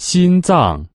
心脏。